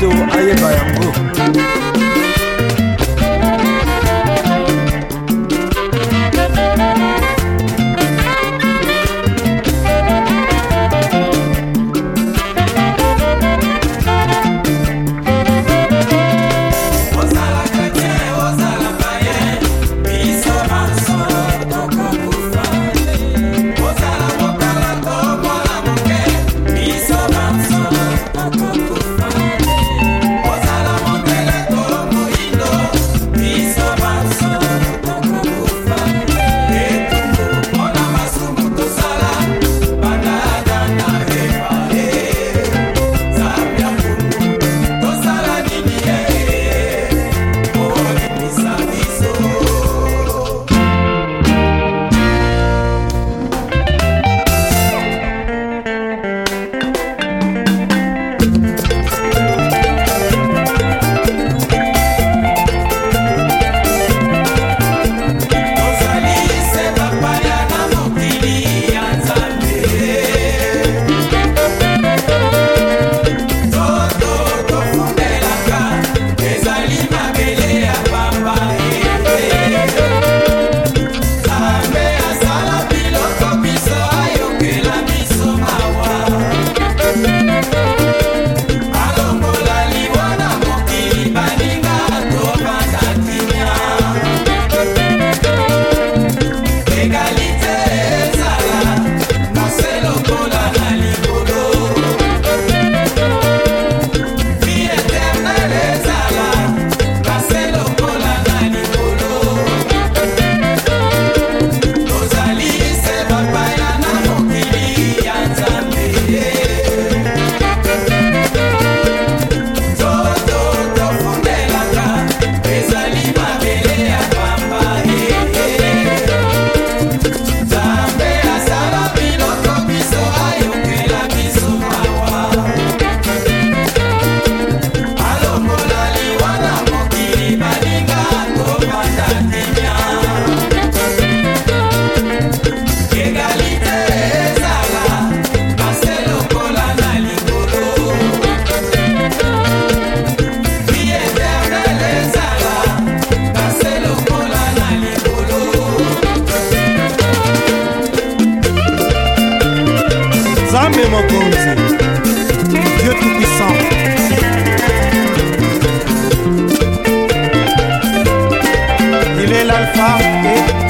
do aye by nzambe mokonzi dieu tout puissant il est l'alpha et